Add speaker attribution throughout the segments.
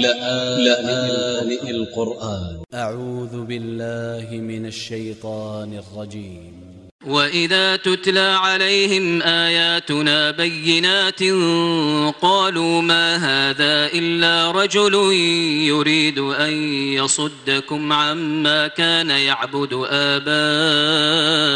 Speaker 1: لآن القرآن.
Speaker 2: أ ع و ذ ب ا ل ل ه من ا ل ش ي ط ا ن ا ل ج ي م
Speaker 3: وإذا تتلى عليهم آياتنا بينات قالوا ما هذا إلا رجل يريد أن يصدكم عما كان يعبد آباؤكم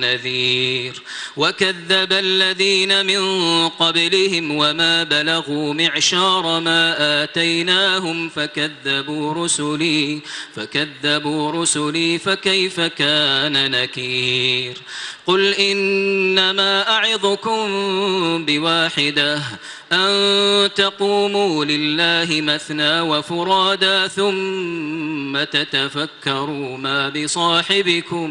Speaker 3: نذير وكذب الذين من قبلهم وما بلغوا معشار ما آتيناهم فكذبوا رسلي فكذبوا رسلي فكيف كان نكير؟ قل إنما أعظكم بواحدة أن تقوموا لله مثنى وفرادا ثم تتفكروا ما بصاحبكم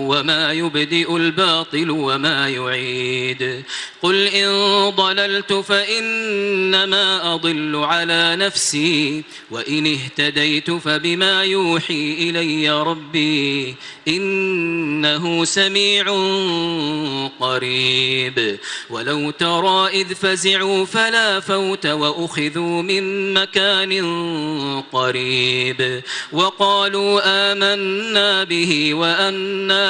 Speaker 3: وما يبدئ الباطل وما يعيد. قل إن ضللت فإنما أضل على نفسي وإن اهتديت فبما يوحي إلي ربي إنه سميع قريب. ولو ترى إذ فزعوا فلا فوت وأخذوا من مكان قريب. وقالوا آمنا به وأنا